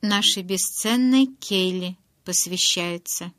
Нашей бесценной Кейли посвящается.